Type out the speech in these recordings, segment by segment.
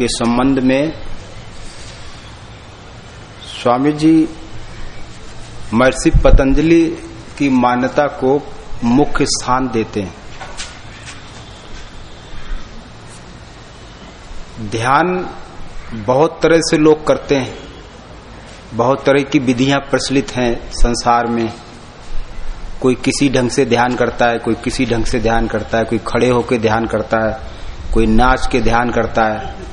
के संबंध में स्वामी जी महर्षि पतंजलि की मान्यता को मुख्य स्थान देते हैं। ध्यान बहुत तरह से लोग करते हैं। बहुत तरह की विधियाँ प्रचलित हैं संसार में। कोई किसी ढंग से ध्यान करता है, कोई किसी ढंग से ध्यान करता है, कोई खड़े होकर ध्यान करता है, कोई नाच के ध्यान करता है।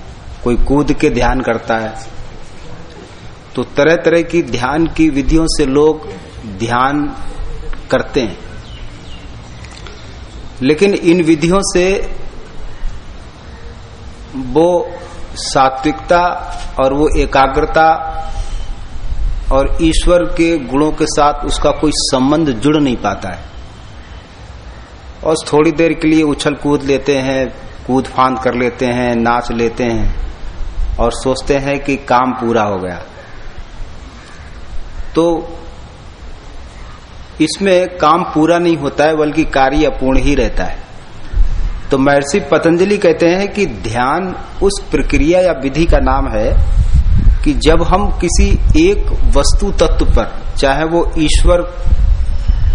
कोई कूद के ध्यान करता है। तो तरह तरह की ध्यान की विधियों से लोग ध्यान करते हैं। लेकिन इन विधियों से वो सात्विकता और वो एकाग्रता और ईश्वर के गुणों के साथ उसका कोई संबंध जुड़ नहीं पाता है। और थोड़ी देर के लिए उछल कूद लेते हैं कूद फांद कर लेते हैं, नाच लेते हैं। और सोचते हैं कि काम पूरा हो गया। तो इसमें काम पूरा नहीं होता है, बल्कि कार्य अपूर्ण ही रहता है। तो महर्षि पतंजलि कहते हैं कि ध्यान उस प्रक्रिया या विधि का नाम है कि जब हम किसी एक वस्तु तत्व पर, चाहे वो ईश्वर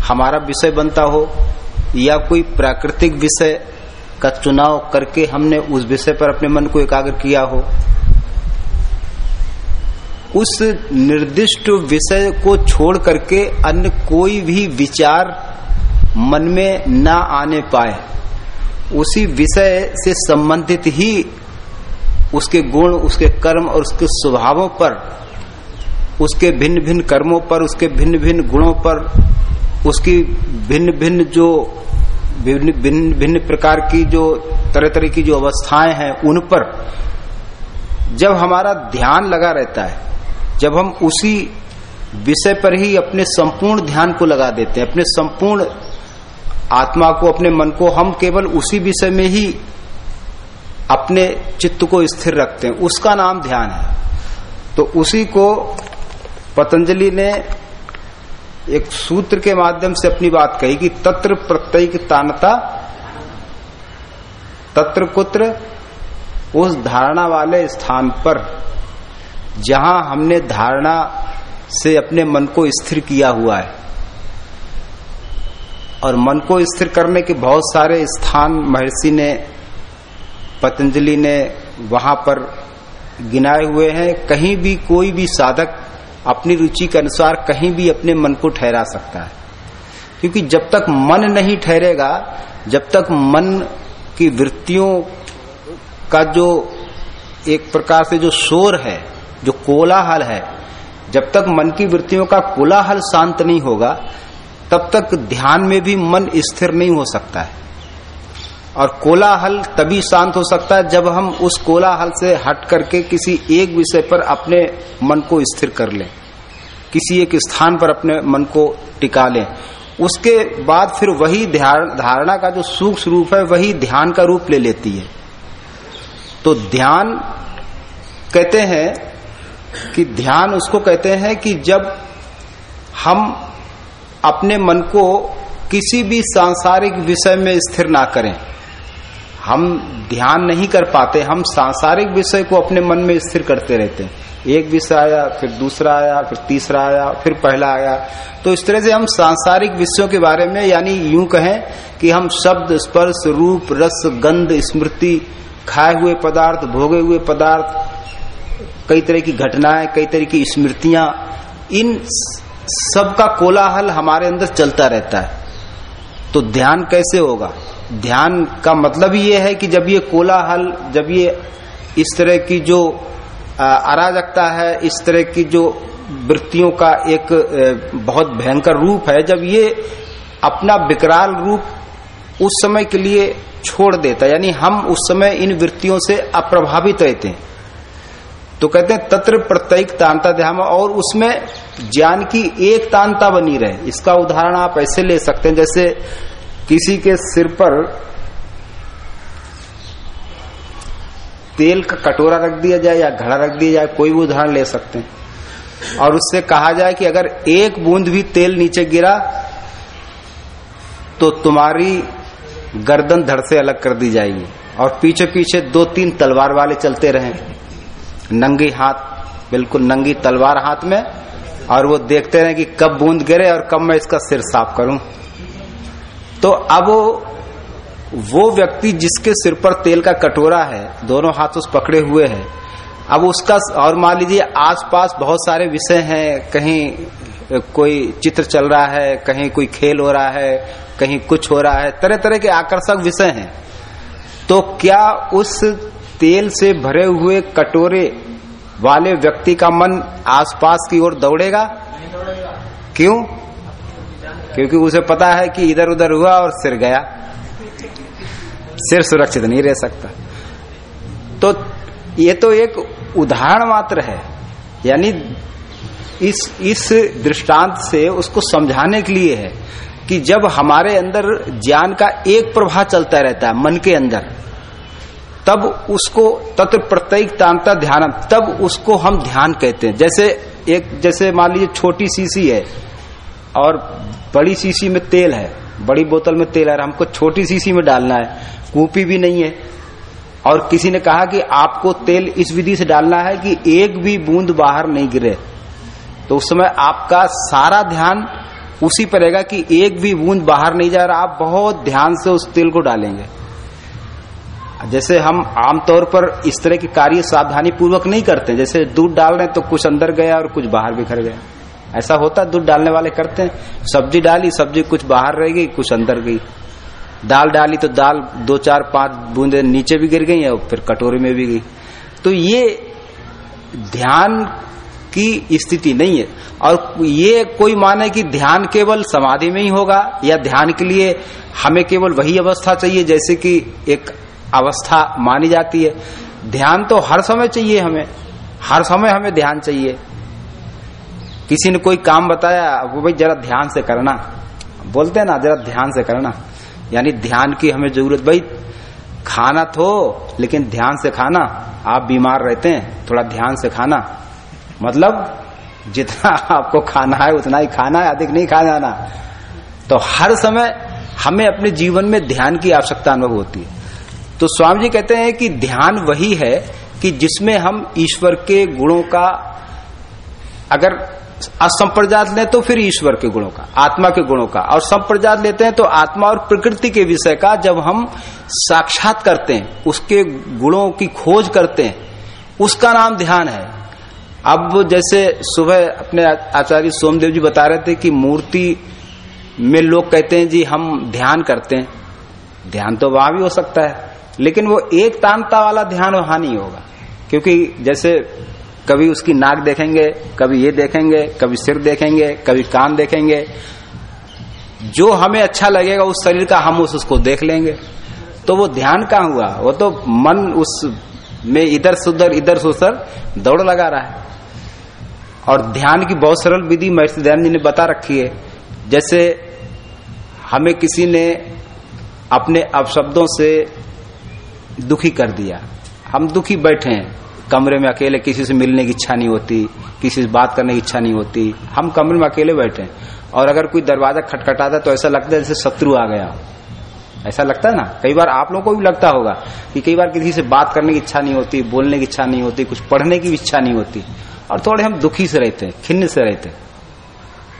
हमारा विषय बनता हो, या कोई प्राकृतिक विषय का चुनाव करके हमने उस विषय पर अपने मन को एकाग्र किया हो उस निर्दिष्ट विषय को छोड़ करके अन्य कोई भी विचार मन में ना आने पाए, उसी विषय से संबंधित ही उसके गुण, उसके कर्म और उसके स्वभावों पर, उसके भिन्न भिन्न कर्मों पर, उसके भिन्न भिन्न गुणों पर, उसकी भिन्न भिन्न जो, भिन्न भिन्न भिन्न प्रकार की जो तरह तरह की जो अवस्थाएँ हैं, उन पर जब हमारा ध्यान लगा रहता है जब हम उसी विषय पर ही अपने संपूर्ण ध्यान को लगा देते हैं, अपने संपूर्ण आत्मा को, अपने मन को, हम केवल उसी विषय में ही अपने चित्त को स्थिर रखते हैं। उसका नाम ध्यान है। तो उसी को पतंजलि ने एक सूत्र के माध्यम से अपनी बात कही कि तत्र प्रत्येक तानता, तत्र कुत्र, उस धारणा वाले स्थान पर जहाँ हमने धारणा से अपने मन को स्थिर किया हुआ है। और मन को स्थिर करने के बहुत सारे स्थान महर्षि ने, पतंजलि ने वहाँ पर गिनाए हुए हैं। कहीं भी कोई भी साधक अपनी रुचि के अनुसार कहीं भी अपने मन को ठहरा सकता है। क्योंकि जब तक मन नहीं ठहरेगा, जब तक मन की वृत्तियों का जो एक प्रकार से जो शोर है जो कोलाहल है, जब तक मन की वृत्तियों का कोलाहल शांत नहीं होगा, तब तक ध्यान में भी मन स्थिर नहीं हो सकता है। और कोलाहल तभी शांत हो सकता है जब हम उस कोलाहल से हट करके किसी एक विषय पर अपने मन को स्थिर कर लें, किसी एक स्थान पर अपने मन को टिका लें। उसके बाद फिर वही धारणा का जो सूक्ष्म रूप है, वही ध्यान का रूप ले लेती है। तो ध्यान कहते हैं कि ध्यान उसको कहते हैं कि जब हम अपने मन को किसी भी सांसारिक विषय में स्थिर ना करें, हम ध्यान नहीं कर पाते, हम सांसारिक विषय को अपने मन में स्थिर करते रहते हैं। एक विषय आया, फिर दूसरा आया, फिर तीसरा आया, फिर पहला आया। तो इस तरह से हम सांसारिक विषयों के बारे में यानी यूँ कहें कि हम शब्द, स्पर्श, रूप, रस, गंध, स्मृति, खाए हुए पदार्थ, भोगे हुए पदार्थ कई तरह की घटनाएँ, कई तरह की स्मृतियाँ, इन सब का कोलाहल हमारे अंदर चलता रहता है। तो ध्यान कैसे होगा? ध्यान का मतलब ये है कि जब ये कोलाहल, जब ये इस तरह की जो अराजकता है, इस तरह की जो वृत्तियों का एक बहुत भयंकर रूप है, जब ये अपना विकराल रूप उस समय के लिए छोड़ देता यानी हम उस समय इन वृत्तियों से अप्रभावित रहते हैं। तो कहते हैं तत्र प्रत्येक तांता ध्यान और उसमें ज्ञान की एक तांता बनी रहे। इसका उदाहरण आप ऐसे ले सकते हैं, जैसे किसी के सिर पर तेल का कटोरा रख दिया जाए या घड़ा रख दिया जाए, कोई भी उदाहरण ले सकते हैं। और उससे कहा जाए कि अगर एक बूंद भी तेल नीचे गिरा तो तुम्हारी गर्दन धड़ से अलग कर दी जाएगी। और पीछे पीछे दो तीन तलवार वाले चलते रहे। नंगी हाथ, बिल्कुल नंगी तलवार हाथ में, और वो देखते रहे कि कब बूंद गिरे और कब मैं इसका सिर साफ़ करूँ। तो अब वो व्यक्ति जिसके सिर पर तेल का कटोरा है, दोनों हाथ उस पकड़े हुए हैं, अब उसका और मान लीजिए आसपास बहुत सारे विषय हैं, कहीं कोई चित्र चल रहा है, कहीं कोई खेल हो रहा है, कहीं कुछ हो रहा है तरह तरह के आकर्षक विषय हैं। तो क्या उस तेल से भरे हुए कटोरे वाले व्यक्ति का मन आसपास की ओर दौड़ेगा? क्यों? क्योंकि उसे पता है कि इधर उधर हुआ और सिर गया। सिर सुरक्षित नहीं रह सकता। तो ये तो एक उदाहरण मात्र है। यानी इस इस दृष्टांत से उसको समझाने के लिए है कि जब हमारे अंदर ज्ञान का एक प्रभाव चलता रहता है मन के अंदर तब उसको तत्व प्रत्येक तांता ध्यान, तब उसको हम ध्यान कहते हैं। जैसे एक, जैसे मान लीजिए छोटी सीसी है और बड़ी सीसी में तेल है, बड़ी बोतल में तेल है हमको छोटी सीसी में डालना है, कूपी भी नहीं है। और किसी ने कहा कि आपको तेल इस विधि से डालना है कि एक भी बूंद बाहर नहीं गिरे। तो उस समय आपका सारा ध्यान उसी पर रहेगा कि एक भी बूंद बाहर नहीं जा रहा। आप बहुत ध्यान से उस तेल को डालेंगे। जैसे हम आमतौर पर इस तरह के कार्य सावधानी पूर्वक नहीं करते, जैसे दूध डाल रहे तो कुछ अंदर गया और कुछ बाहर बिखर गया। ऐसा होता, दूध डालने वाले करते हैं, सब्ज़ी डाली, सब्ज़ी कुछ बाहर रह गई, कुछ अंदर गई। दाल डाली तो दाल दो, चार, पाँच बूंदे नीचे भी गिर गई और फिर कटोरे में भी गई। तो ये ध्यान की स्थिति नहीं है। और ये कोई माने कि ध्यान केवल समाधि में ही होगा, या ध्यान के लिए हमें केवल वही अवस्था चाहिए, जैसे कि एक अवस्था मानी जाती है। ध्यान तो हर समय चाहिए हमें। हर समय हमें ध्यान चाहिए। किसी ने कोई काम बताया, वो भाई जरा ध्यान से करना। बोलते हैं ना, जरा ध्यान से करना। यानी ध्यान की हमें ज़रूरत, भाई, खाना तो लेकिन ध्यान से खाना। आप बीमार रहते हैं, थोड़ा ध्यान से खाना। मतलब जितना आपको खाना है, उतना ही खाना है, अधिक नहीं खा जाना तो हर समय हमें अपने जीवन में ध्यान की आवश्यकता अनुभव होती है। तो स्वामी जी कहते हैं कि ध्यान वही है कि जिसमें हम ईश्वर के गुणों का, अगर असंप्रजात लें तो फिर ईश्वर के गुणों का, आत्मा के गुणों का। और संप्रजात लेते हैं तो आत्मा और प्रकृति के विषय का जब हम साक्षात करते हैं, उसके गुणों की खोज करते हैं, उसका नाम ध्यान है। अब जैसे सुबह अपने आचार्य सोमदेव जी बता रहे थे कि मूर्ति में लोग कहते हैं, जी, हम ध्यान करते हैं। ध्यान तो वहाँ भी हो सकता है। लेकिन वो एक तांता वाला ध्यान वहाँ नहीं होगा। क्योंकि जैसे कभी उसकी नाक देखेंगे, कभी ये देखेंगे, कभी सिर देखेंगे, कभी कान देखेंगे, जो हमें अच्छा लगेगा उस शरीर का हम उस उसको देख लेंगे। तो वो ध्यान कहाँ हुआ? वो तो मन उस में इधर सुधर इधर सुधर दौड़ लगा रहा है। और ध्यान की बहुत सरल विधि महर्षि दयानंद जी ने बता रखी है। जैसे हमें किसी ने अपने अपशब्दों से दुखी कर दिया। हम दुखी बैठे हैं। कमरे में अकेले किसी से मिलने की इच्छा नहीं होती, किसी से बात करने की इच्छा नहीं होती। हम कमरे में अकेले बैठे हैं। और अगर कोई दरवाज़ा खटखटाता तो ऐसा लगता है जैसे शत्रु आ गया। ऐसा लगता है ना? कई बार आप लोगों को भी लगता होगा कि कई बार किसी से बात करने की इच्छा नहीं होती, बोलने की इच्छा नहीं होती, कुछ पढ़ने की इच्छा नहीं होती। और थोड़े हम दुखी से रहते हैं, खिन्न से रहते हैं।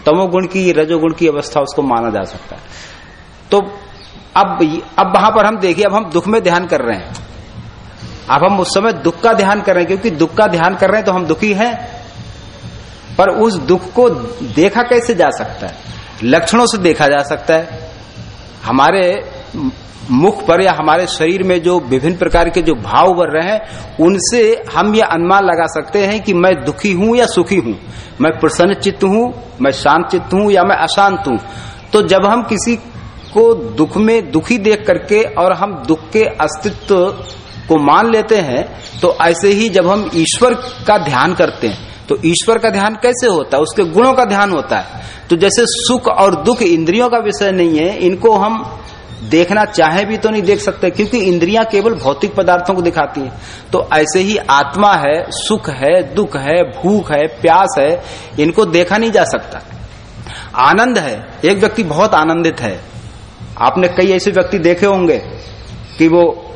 तमोगुण की, रजोगुण की अवस्था उसको माना जा सकता है। तो अब अब वहाँ पर हम देखिए, अब हम दुख में ध्यान कर रहे हैं। अब हम उस समय दुख का ध्यान कर रहे हैं, क्योंकि दुख का ध्यान कर रहे हैं तो हम दुखी हैं। पर उस दुख को देखा कैसे जा सकता है? लक्षणों से देखा जा सकता है। हमारे मुख पर या हमारे शरीर में जो विभिन्न प्रकार के जो भाव उभर रहे हैं, उनसे हम यह अनुमान लगा सकते हैं कि मैं दुखी हूँ या सुखी हूँ। मैं प्रसन्न चित्त हूँ, मैं शांत चित्त हूँ या मैं अशांत हूँ। तो जब हम किसी को दुख में दुखी देख करके और हम दुख के अस्तित्व को मान लेते हैं तो ऐसे ही जब हम ईश्वर का ध्यान करते हैं तो ईश्वर का ध्यान कैसे होता है? उसके गुणों का ध्यान होता है। तो जैसे सुख और दुख इंद्रियों का विषय नहीं है, इनको हम देखना चाहे भी तो नहीं देख सकते, क्योंकि इंद्रियाँ केवल भौतिक पदार्थों को दिखाती हैं। तो ऐसे ही आत्मा है, सुख है, दुख है, भूख है, प्यास है, इनको देखा नहीं जा सकता। आनंद है, एक व्यक्ति बहुत आनंदित है। आपने कई ऐसे व्यक्ति देखे होंगे कि वो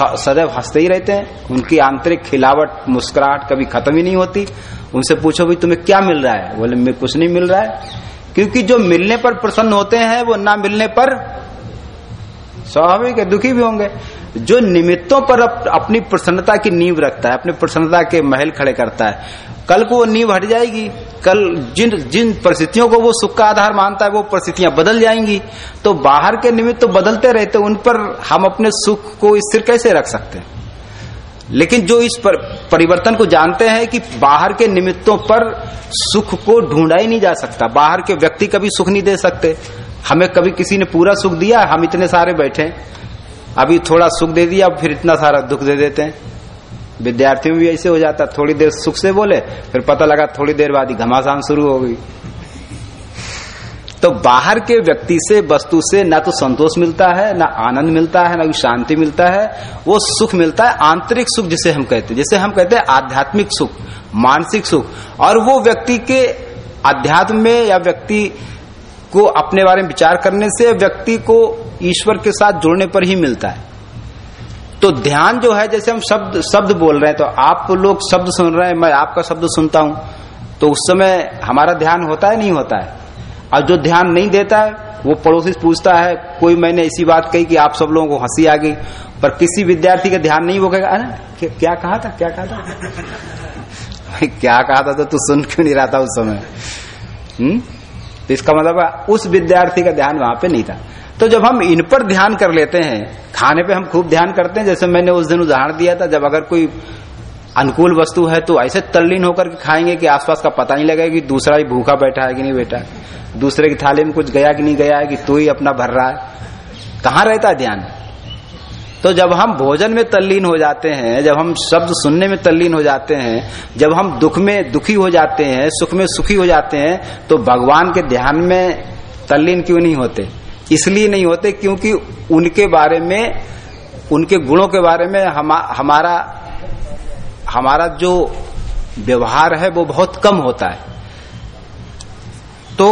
सदैव हँसते ही रहते हैं। उनकी आंतरिक खिलावट, मुस्कुराहट कभी खत्म ही नहीं होती। उनसे पूछो, भाई, तुम्हें क्या मिल रहा है? बोले कुछ नहीं मिल रहा है। क्योंकि जो मिलने पर प्रसन्न होते हैं, वो ना मिलने पर स्वाभाविक है दुखी भी होंगे। जो निमित्तों पर अप, अपनी प्रसन्नता की नींव रखता है अपनी प्रसन्नता के महल खड़े करता है कल को वो नींव हट जाएगी कल जिन जिन परिस्थितियों को वो सुख का आधार मानता है वो परिस्थितियाँ बदल जाएँगी। तो बाहर के निमित्त तो बदलते रहते उन पर हम अपने सुख को स्थिर कैसे रख सकते हैं? लेकिन जो इस पर, परिवर्तन को जानते हैं कि बाहर के निमित्तों पर सुख को ढूंढा ही नहीं जा सकता बाहर के व्यक्ति कभी सुख नहीं दे सकते। हमें कभी किसी ने पूरा सुख दिया, हम इतने सारे बैठे अभी थोड़ा सुख दे दिया, फिर इतना सारा दुख दे देते हैं। विद्यार्थियों में भी ऐसे हो जाता, थोड़ी देर सुख से बोले, फिर पता लगा थोड़ी देर बाद ही घमासान शुरू हो गई। तो बाहर के व्यक्ति से, वस्तु से ना तो संतोष मिलता है, ना आनंद मिलता है, ना शांति मिलता है। वो सुख मिलता है, आंतरिक सुख जिसे हम कहते हैं। जिसे हम कहते हैं आध्यात्मिक सुख, मानसिक सुख। और वो व्यक्ति के अध्यात्म में या व्यक्ति को अपने बारे में विचार करने से व्यक्ति को ईश्वर के साथ जुड़ने पर ही मिलता है। तो ध्यान जो है, जैसे हम शब्द शब्द बोल रहे हैं तो आप लोग शब्द सुन रहे हैं, मैं आपका शब्द सुनता हूँ तो उस समय हमारा ध्यान होता है, नहीं होता है? और जो ध्यान नहीं देता है, वो पड़ोसी पूछता है, कोई मैंने ऐसी बात कही कि आप सब लोगों को हँसी आ गई? पर किसी विद्यार्थी का ध्यान नहीं, वो कहेगा, अरे, क्या कहा था, क्या कहा था? क्या कहा था तो तू सुन क्यों नहीं रहा था उस समय? हम्म? तो इसका मतलब उस विद्यार्थी का ध्यान वहाँ पे नहीं था। तो जब हम इन पर ध्यान कर लेते हैं, खाने पे हम खूब ध्यान करते हैं, जैसे मैंने उस दिन उदाहरण दिया था, जब अगर कोई अनुकूल वस्तु है तो ऐसे तल्लीन होकर के खाएँगे कि आसपास का पता नहीं लगेगा कि दूसरा ही भूखा बैठा है कि नहीं बैठा दूसरे की थाली में कुछ गया कि नहीं गया है कि तू ही अपना भर रहा है। कहाँ रहता है ध्यान? तो जब हम भोजन में तल्लीन हो जाते हैं जब हम शब्द सुनने में तल्लीन हो जाते हैं जब हम दुख में दुखी हो जाते हैं सुख में सुखी हो जाते हैं तो भगवान के ध्यान में तल्लीन क्यों नहीं होते? इसलिए नहीं होते क्योंकि उनके बारे में उनके गुणों के बारे में हम, हमारा हमारा जो व्यवहार है वो बहुत कम होता है। तो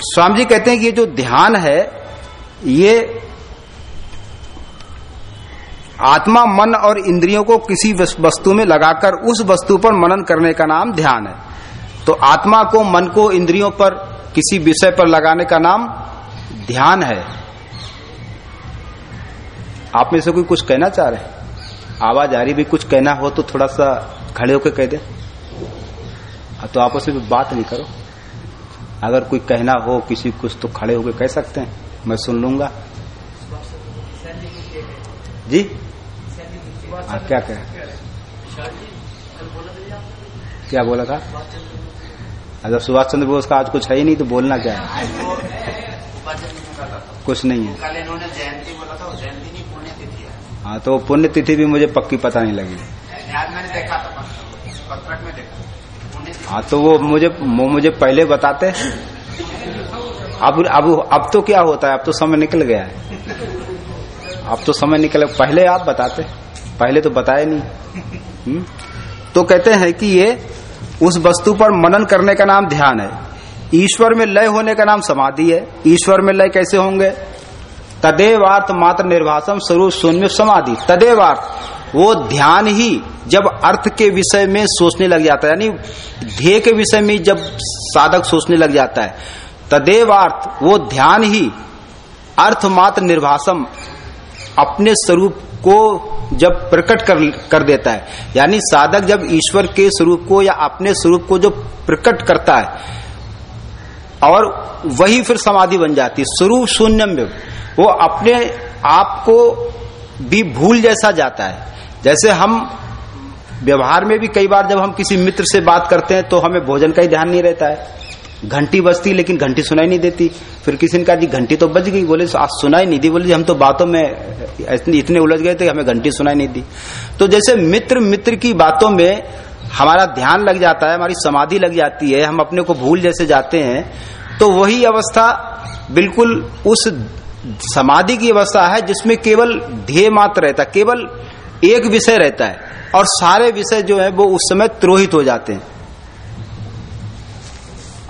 स्वामी जी कहते हैं कि ये जो ध्यान है ये आत्मा मन और इंद्रियों को किसी वस्तु में लगाकर उस वस्तु पर मनन करने का नाम ध्यान है। तो आत्मा को मन को इंद्रियों पर किसी विषय पर लगाने का नाम ध्यान है। आप में से कोई कुछ कहना चाह रहे हैं? आवाज़ आ रही भी कुछ कहना हो तो थोड़ा सा खड़े होकर कह दे। हाँ, तो आपस में बात नहीं करो। अगर कोई कहना हो किसी कुछ तो खड़े होकर कह सकते हैं। मैं सुन लूँगा। जी? हाँ क्या कह? क्या बोला था? अगर सुभाष चंद्र बोस का आज कुछ है ही नहीं तो बोलना क्या है? कुछ नहीं है। कल इन्होंने जयंती बोला था जयंती नहीं पुण्य है। हाँ तो पुण्य तिथि भी मुझे पक्की पता नहीं लगी। मैंने देखा था पत्रक में देखा हाँ तो वो मुझे वो मुझे पहले बताते? अब अब अब तो क्या होता है? अब तो समय निकल गया है। अब तो समय निकल पहले आप बताते। पहले तो बताया नहीं। हुँ? तो कहते हैं कि ये उस वस्तु पर मनन करने का नाम ध्यान है। ईश्वर में लय होने का नाम समाधि है। ईश्वर में लय कैसे होंगे? तदेवार्थ मात्र निर्भाषम स्वरूप शून्य समाधि। तदेवार्थ, वो ध्यान ही जब अर्थ के विषय में सोचने लग जाता है, यानी ध्येय के विषय में जब साधक सोचने लग जाता है, तदेवार्थ, वो ध्यान ही अर्थ मात्र निर्भाषम अपने स्वरूप को जब प्रकट कर कर देता है। यानी साधक जब ईश्वर के स्वरूप को या अपने स्वरूप को जो प्रकट करता है, और वही फिर समाधि बन जाती है। स्वरूप शून्यम में वो अपने आप को भी भूल जैसा जाता है। जैसे हम व्यवहार में भी कई बार जब हम किसी मित्र से बात करते हैं तो हमें भोजन का ही ध्यान नहीं रहता है। घंटी बजती, लेकिन घंटी सुनाई नहीं देती। फिर किसी ने कहा, जी, घंटी तो बज गई। बोले आज सुनाई नहीं दी। बोले हम तो बातों में इतने उलझ गए थे हमें घंटी सुनाई नहीं दी। तो जैसे मित्र मित्र की बातों में हमारा ध्यान लग जाता है, हमारी समाधि लग जाती है, हम अपने को भूल जैसे जाते हैं तो वही अवस्था बिल्कुल उस समाधि की अवस्था है, जिसमें केवल ध्येय मात्र रहता है, केवल एक विषय रहता है, और सारे विषय जो है वो उस समय त्रोहित हो जाते हैं।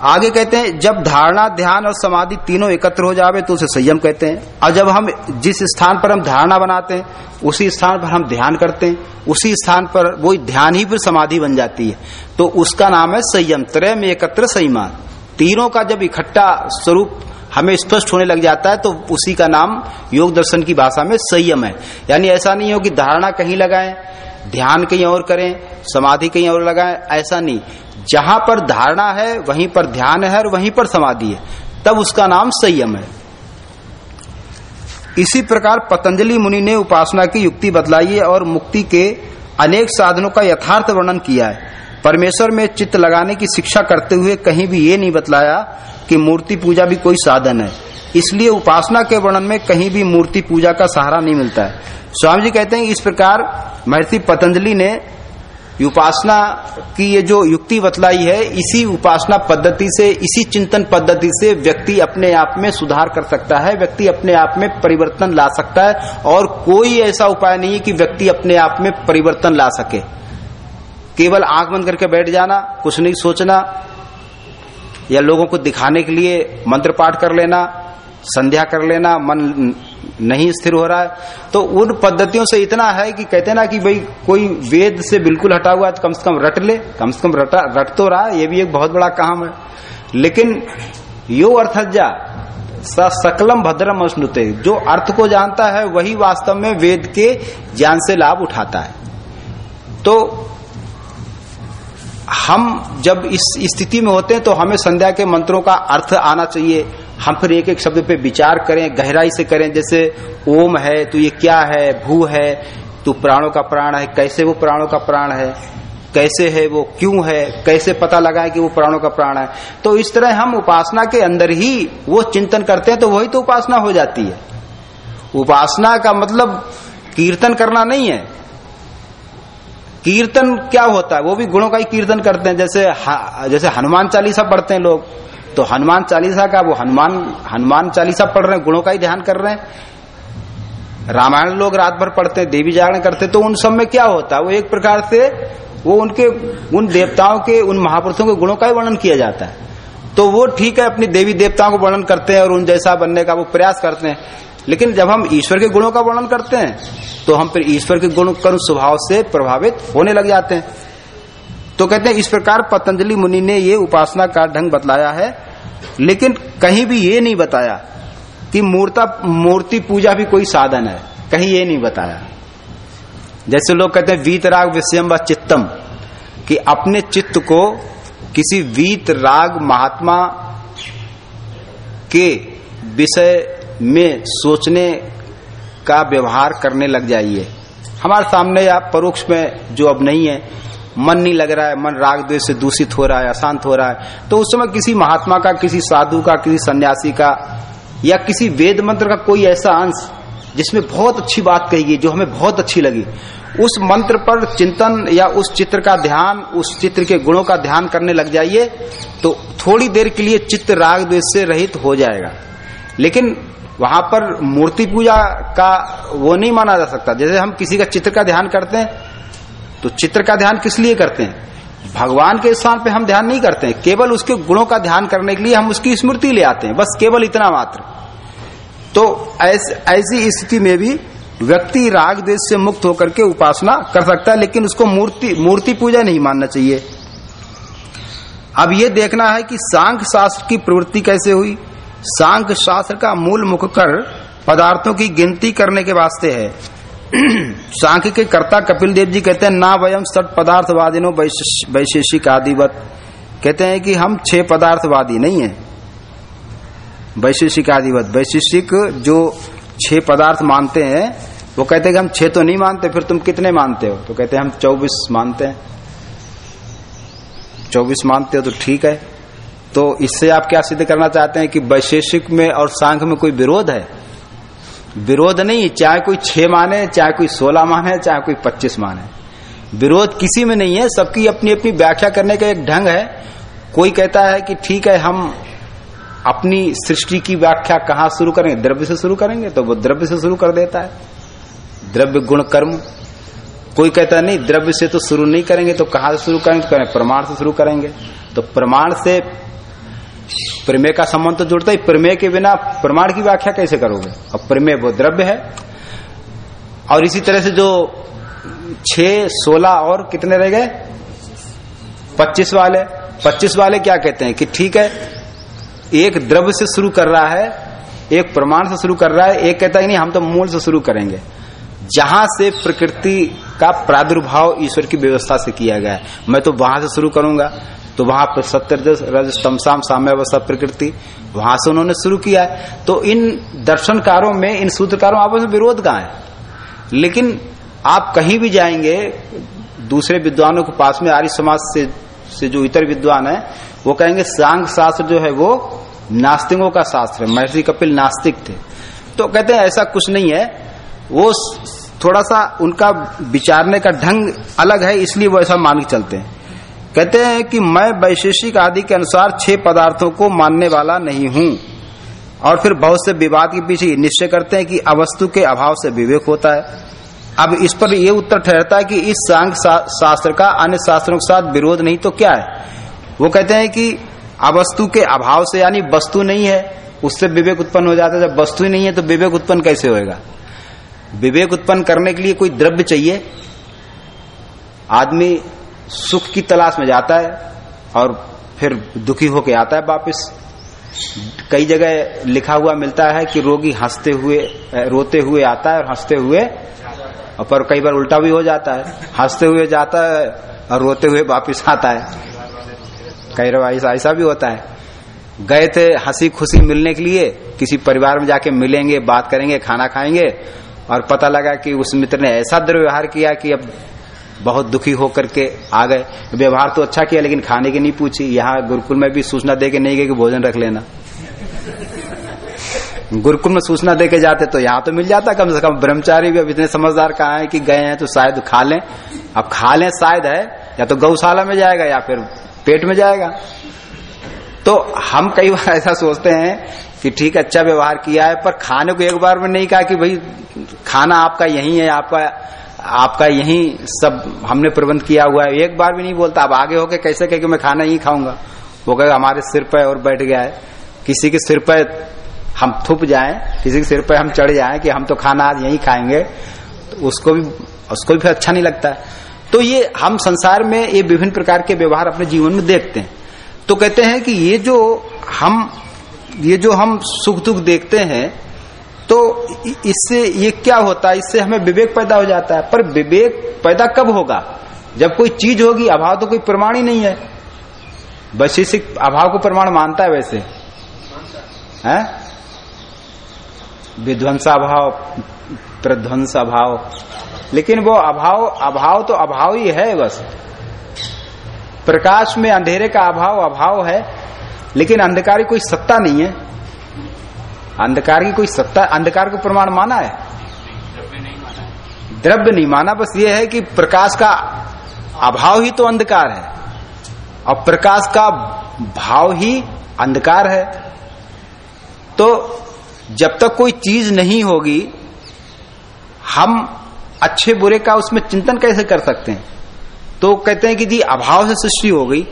आगे कहते हैं, जब धारणा, ध्यान और समाधि तीनों एकत्र हो जावे तो उसे संयम कहते हैं। और जब हम जिस स्थान पर हम धारणा बनाते हैं, उसी स्थान पर हम ध्यान करते हैं, उसी स्थान पर वो ध्यान ही फिर समाधि बन जाती है। तो उसका नाम है संयम त्रय में एकत्र संयमान। तीनों का जब इकट्ठा स्वरूप हमें स्पष्ट होने लग जाता है तो उसी का नाम योग दर्शन की भाषा में संयम है। यानी ऐसा नहीं हो कि धारणा कहीं लगाएँ, ध्यान कहीं और करें, समाधि कहीं और लगाएँ, ऐसा नहीं। जहाँ पर धारणा है, वहीं पर ध्यान है और वहीं पर समाधि है। तब उसका नाम संयम है। इसी प्रकार पतंजलि मुनि ने उपासना की, युक्ति बतलाई है और मुक्ति के अनेक साधनों का यथार्थ वर्णन किया है। परमेश्वर में चित्त लगाने की शिक्षा करते हुए कहीं भी ये नहीं बतलाया कि मूर्ति पूजा भी कोई साधन है। इसलिए उपासना के वर्णन में कहीं भी मूर्ति पूजा का सहारा नहीं मिलता है। स्वामी जी कहते हैं, इस प्रकार महर्षि पतंजलि ने उपासना की ये जो युक्ति बतलाई है, इसी उपासना पद्धति से, इसी चिंतन पद्धति से व्यक्ति अपने आप में सुधार कर सकता है, व्यक्ति अपने आप में परिवर्तन ला सकता है, और कोई ऐसा उपाय नहीं है कि व्यक्ति अपने आप में परिवर्तन ला सके। केवल आँख बंद करके बैठ जाना, कुछ नहीं सोचना, या लोगों को दिखाने के लिए मंत्र पाठ कर लेना, संध्या कर लेना, मन नहीं स्थिर हो रहा है। तो उन पद्धतियों से इतना है कि कहते ना कि भाई, कोई वेद से बिल्कुल हटा हुआ है तो कम से कम रट ले। कम से कम रटा, रट तो रहा ये भी एक बहुत बड़ा काम है। लेकिन यो अर्थज्जा सकलम भद्रम अश्नुते जो अर्थ को जानता है, वही वास्तव में वेद के ज्ञान से लाभ उठाता है। तो हम जब इस स्थिति में होते हैं तो हमें संध्या के मंत्रों का अर्थ आना चाहिए। हम फिर एक एक शब्द पे विचार करें, गहराई से करें, जैसे, ओम है तो ये क्या है? भू है तो प्राणों का प्राण है, कैसे वो प्राणों का प्राण है? कैसे है वो क्यों है? कैसे पता लगाए कि वो प्राणों का प्राण है? तो इस तरह हम उपासना के अंदर ही वो चिंतन करते हैं तो वही तो उपासना हो जाती है। उपासना का मतलब कीर्तन करना नहीं है। कीर्तन क्या होता है? वो भी गुणों का ही कीर्तन करते हैं। जैसे जैसे हनुमान चालीसा पढ़ते हैं लोग तो हनुमान चालीसा का वो हनुमान हनुमान चालीसा पढ़ रहे हैं, गुणों का ही ध्यान कर रहे हैं। रामायण लोग रात भर पढ़ते हैं, देवी जागरण करते हैं तो उन सब में क्या होता है? वो एक प्रकार से वो उनके, उन देवताओं के, उन महापुरुषों के गुणों का ही वर्णन किया जाता है। तो वो ठीक है, अपनी देवी देवताओं को वर्णन करते हैं और उन जैसा बनने का वो प्रयास करते हैं। लेकिन जब हम ईश्वर के गुणों का वर्णन करते हैं तो हम फिर ईश्वर के गुण कर्म स्वभाव से प्रभावित होने लग जाते हैं। तो कहते हैं, इस प्रकार पतंजलि मुनि ने ये उपासना का ढंग बतलाया है, लेकिन कहीं भी ये नहीं बताया कि मूर्ता, मूर्ति पूजा भी कोई साधन है। कहीं ये नहीं बताया। जैसे लोग कहते हैं वीतराग विषयम व चित्तम, कि अपने चित्त को किसी वीत राग महात्मा के विषय में सोचने का व्यवहार करने लग जाइए। हमारे सामने या परोक्ष में जो अब नहीं है, मन नहीं लग रहा है, मन राग द्वेष से दूषित हो रहा है, अशांत हो रहा है तो उस समय किसी महात्मा का, किसी साधु का, किसी सन्यासी का, या किसी वेद मंत्र का कोई ऐसा अंश जिसमें बहुत अच्छी बात कही गई, जो हमें बहुत अच्छी लगी, उस मंत्र पर चिंतन या उस चित्र का ध्यान, उस चित्र के गुणों का ध्यान करने लग जाइए तो थोड़ी देर के लिए चित्त राग द्वेष से रहित हो जाएगा। लेकिन वहाँ पर मूर्ति पूजा का वो नहीं माना जा सकता। जैसे हम किसी का चित्र का ध्यान करते हैं तो चित्र का ध्यान किस लिए करते हैं? भगवान के स्थान पे हम ध्यान नहीं करते हैं। केवल उसके गुणों का ध्यान करने के लिए हम उसकी स्मृति ले आते हैं। बस केवल इतना मात्र। तो ऐस, ऐसी स्थिति में भी व्यक्ति राग देश से मुक्त होकर के उपासना कर सकता है लेकिन उसको मूर्ति मूर्ति पूजा नहीं मानना चाहिए। अब ये देखना है कि सांख्य शास्त्र की प्रवृत्ति कैसे हुई। सांख्य शास्त्र का मूल मुख कर पदार्थों की गिनती करने के वास्ते है। सांख्य के कर्ता कपिल देव जी कहते हैं, ना वयम सट पदार्थवादिनो वैशेषिक आदिवत कहते हैं कि हम छह पदार्थवादी नहीं है। वैशेषिक आदिवत वैशेषिक जो छह पदार्थ मानते हैं, वो कहते हैं कि हम छह तो नहीं मानते, फिर तुम कितने मानते हो? तो कहते हैं, हम चौबीस मानते हैं। चौबीस मानते हो तो ठीक है। तो इससे आप क्या सिद्ध करना चाहते हैं कि वैशेषिक में और सांख्य में कोई विरोध है? विरोध नहीं, चाहे कोई छह माने चाहे कोई सोलह माने चाहे कोई पच्चीस माने विरोध किसी में नहीं है, सबकी अपनी अपनी व्याख्या करने का एक ढंग है। कोई कहता है कि ठीक है, हम अपनी सृष्टि की व्याख्या कहाँ शुरू करेंगे? द्रव्य से शुरू करेंगे तो वो द्रव्य से शुरू कर देता है। द्रव्य गुण कर्म। कोई कहता नहीं, द्रव्य से तो शुरू नहीं करेंगे तो कहा से शुरू करेंगे? तो करें प्रमाण से शुरू करेंगे। तो प्रमाण से प्रमेय का संबंध तो जुड़ता ही प्रमेय के बिना प्रमाण की व्याख्या कैसे करोगे? अब प्रमेय वो द्रव्य है। और इसी तरह से जो छ सोलह और कितने रह गए? पच्चीस वाले। पच्चीस वाले क्या कहते हैं? कि ठीक है, एक द्रव्य से शुरू कर रहा है, एक प्रमाण से शुरू कर रहा है, एक कहता है, नहीं, हम तो मूल से शुरू करेंगे। जहाँ से प्रकृति का प्रादुर्भाव ईश्वर की व्यवस्था से किया गया है। मैं तो वहाँ से शुरू करूँगा। तो वहाँ पर सत्य रज तमसाम साम्य अवस्था प्रकृति, वहाँ से उन्होंने शुरू किया है। तो इन दर्शनकारों में, इन सूत्रकारों आपस में विरोध कहा है? लेकिन आप कहीं भी जाएँगे, दूसरे विद्वानों के पास में, आर्य समाज से से जो इतर विद्वान है, वो कहेंगे, सांग शास्त्र जो है वो नास्तिकों का शास्त्र है। महर्षि कपिल नास्तिक थे। तो कहते हैं, ऐसा कुछ नहीं है। वो थोड़ा सा उनका विचारने का ढंग अलग है, इसलिए वो ऐसा मान के चलते हैं। कहते हैं कि मैं वैशेषिक आदि के अनुसार छह पदार्थों को मानने वाला नहीं हूँ। और फिर बहुत से विवाद के पीछे निश्चय करते हैं कि अवस्तु के अभाव से विवेक होता है। अब इस पर यह उत्तर ठहरता है कि इस सांग शास्त्र का अन्य शास्त्रों के साथ विरोध नहीं तो क्या है? वो कहते हैं कि अवस्तु के अभाव से यानी वस्तु नहीं है, उससे विवेक उत्पन्न हो जाता है। जब वस्तु ही नहीं है तो विवेक उत्पन्न कैसे होएगा? विवेक उत्पन्न करने के लिए कोई द्रव्य चाहिए? आदमी सुख की तलाश में जाता है और फिर दुखी होके आता है वापस। कई जगह लिखा हुआ मिलता है कि रोगी हँसते हुए रोते हुए आता है और हँसते हुए, पर कई बार उल्टा भी हो जाता है। हँसते हुए जाता है और रोते हुए वापिस आता है। कई बार ऐसा ऐसा भी होता है। गए थे हँसी खुशी मिलने के लिए, किसी परिवार में जाके मिलेंगे, बात करेंगे, खाना खाएँगे, और पता लगा कि उस मित्र ने ऐसा दुर्व्यवहार किया कि अब बहुत दुखी होकर के आ गए। व्यवहार तो अच्छा किया, लेकिन खाने की नहीं पूछी। यहाँ गुरुकुल में भी सूचना दे के नहीं गए कि भोजन रख लेना। गुरुकुल में सूचना दे के जाते तो यहाँ तो मिल जाता कम से कम। ब्रह्मचारी भी अब इतने समझदार कहा है कि गए हैं तो शायद खा लें। अब खा लें शायद है, या तो गौशाला में जाएगा या फिर पेट में जाएगा। तो हम कई बार ऐसा सोचते हैं कि ठीक अच्छा व्यवहार किया है, पर खाने को एक बार में नहीं कहा कि भाई, खाना आपका यही है, आपका आपका यही सब हमने प्रबंध किया हुआ है। एक बार भी नहीं बोलता, अब आगे होके कैसे कहे मैं खाना यही खाऊँगा। वो कहे हमारे सिर पर और बैठ गया है। किसी के सिर पर हम थुप जाएँ, किसी के सिर पर हम चढ़ जाएँ कि हम तो खाना आज यही खाएँगे तो उसको भी उसको भी फिर अच्छा नहीं लगता। तो ये हम संसार में ये विभिन्न प्रकार के व्यवहार अपने जीवन में देखते हैं। तो कहते हैं कि ये जो हम, ये जो हम सुख दुख देखते हैं तो इससे ये क्या होता है? इससे हमें विवेक पैदा हो जाता है। पर विवेक पैदा कब होगा? जब कोई चीज़ होगी, अभाव तो कोई प्रमाण ही नहीं है। वैशेषिक अभाव को प्रमाण मानता है वैसे। है? विध्वंसा भाव प्रध्वंस अभाव। लेकिन वो अभाव अभाव तो अभाव ही है बस। प्रकाश में अंधेरे का अभाव अभाव है। लेकिन अंधकार कोई सत्ता नहीं है। अंधकार की कोई सत्ता, अंधकार को प्रमाण माना है? द्रव्य नहीं माना, बस ये है कि प्रकाश का अभाव ही तो अंधकार है। और प्रकाश का भाव ही अंधकार है। तो जब तक कोई चीज़ नहीं होगी, हम अच्छे बुरे का उसमें चिंतन कैसे कर सकते हैं? तो कहते हैं कि जी, अभाव से सृष्टि हो गई।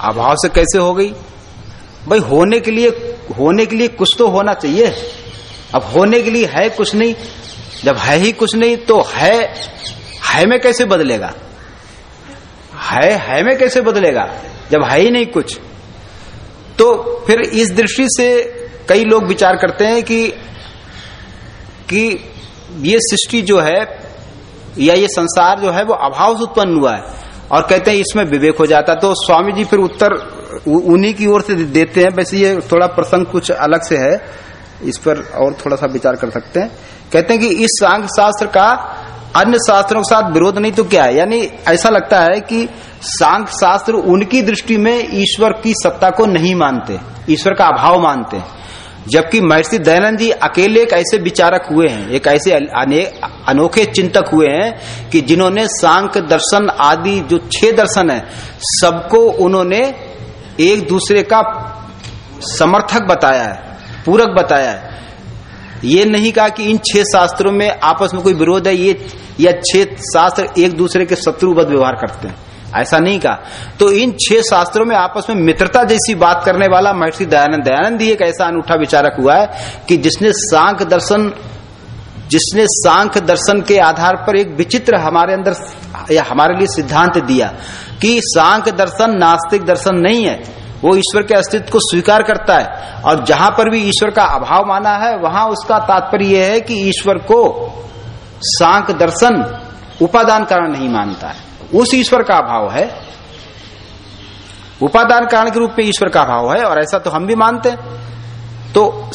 अभाव से कैसे हो गई? भाई होने के लिए, होने के लिए कुछ तो होना चाहिए। अब होने के लिए है कुछ नहीं, जब है ही कुछ नहीं तो है है में कैसे बदलेगा? है है में कैसे बदलेगा? जब है ही नहीं कुछ तो फिर इस दृष्टि से कई लोग विचार करते हैं कि कि ये सृष्टि जो है, या ये संसार जो है, वो अभाव से उत्पन्न हुआ है। और कहते हैं इसमें विवेक हो जाता तो स्वामी जी फिर उत्तर उन्हीं की ओर से देते हैं। वैसे ये थोड़ा प्रसंग कुछ अलग से है। इस पर और थोड़ा सा विचार कर सकते हैं। कहते हैं कि इस सांग शास्त्र का अन्य शास्त्रों के साथ विरोध नहीं तो क्या है? यानी ऐसा लगता है कि सांख शास्त्र उनकी दृष्टि में ईश्वर की सत्ता को नहीं मानते। ईश्वर का अभाव मानते। हैं जबकि महर्षि दयानंद जी अकेले एक ऐसे विचारक हुए हैं। एक ऐसे अनोखे चिंतक हुए हैं कि जिन्होंने सांख दर्शन आदि जो छह दर्शन है, सबको उन्होंने एक दूसरे का समर्थक बताया है, पूरक बताया है। ये नहीं कहा कि इन छह शास्त्रों में आपस में कोई विरोध है, ये, या छह शास्त्र एक दूसरे के शत्रुबद्ध व्यवहार करते हैं। ऐसा नहीं कहा। तो इन छह शास्त्रों में आपस में मित्रता जैसी बात करने वाला महर्षि दयानंद दयानंद ही एक ऐसा अनूठा विचारक हुआ है कि जिसने सांख दर्शन, जिसने सांख दर्शन के आधार पर एक विचित्र हमारे अंदर, या हमारे लिए सिद्धांत दिया। कि सांख दर्शन, नास्तिक दर्शन नहीं है। वो ईश्वर के अस्तित्व को स्वीकार करता है। और जहाँ पर भी ईश्वर का अभाव माना है, वहाँ उसका तात्पर्य यह है कि ईश्वर को सांख दर्शन उपादान कारण नहीं मानता है। उस ईश्वर का अभाव है। उपादान कारण के रूप में ईश्वर का अभाव है, और ऐसा तो हम भी मानते हैं। तो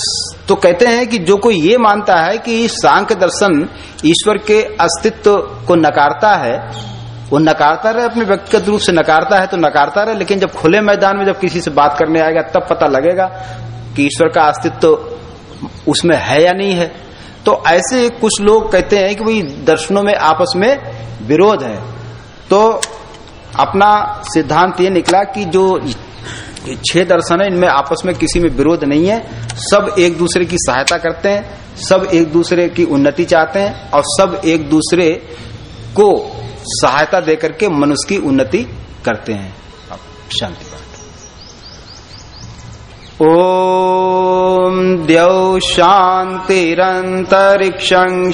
तो कहते हैं कि जो कोई ये मानता है कि सांख्य दर्शन ईश्वर के अस्तित्व को नकारता है वो नकारता रहे, अपने व्यक्तिगत रूप से नकारता है तो नकारता रहे, लेकिन जब खुले मैदान में जब किसी से बात करने आएगा, तब पता लगेगा कि ईश्वर का अस्तित्व तो उसमें है या नहीं है। तो ऐसे कुछ लोग कहते हैं कि भाई, दर्शनों में आपस में विरोध है। तो अपना सिद्धांत ये निकला कि जो छह दर्शन है, इनमें आपस में किसी में विरोध नहीं है। सब एक दूसरे की सहायता करते हैं, सब एक दूसरे की उन्नति चाहते हैं, और सब एक दूसरे को सहायता देकर के मनुष्य की उन्नति करते हैं। अब शांति पाठ ओम द्यौ शांतिरंतरिक्षं